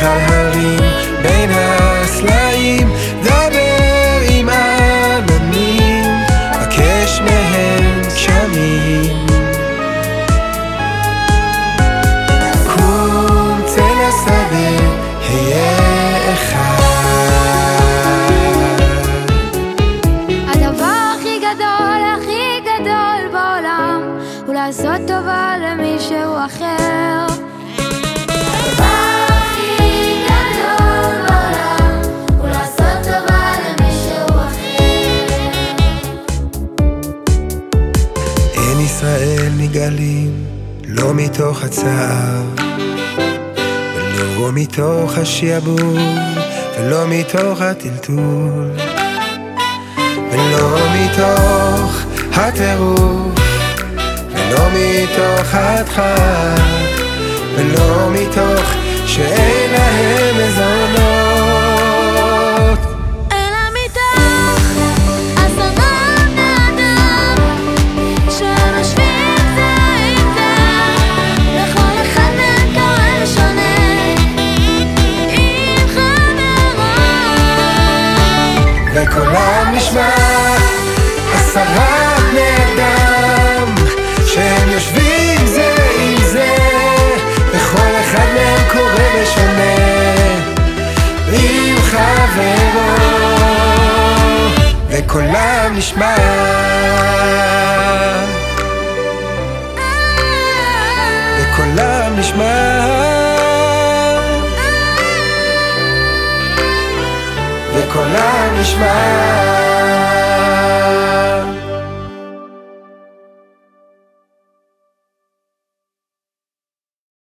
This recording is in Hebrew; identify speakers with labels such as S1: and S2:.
S1: try
S2: to hide גלים, לא מתוך הצער, ולא מתוך השיעבוד, ולא מתוך הטלטול, ולא מתוך הטירוף, ולא מתוך הדחק, ולא מתוך שאין... וקולם נשמע עשרה בני אדם שהם יושבים זה עם זה וכל אחד מהם קורא ושונה עם חברו וקולם נשמע. וקולם נשמע. کنم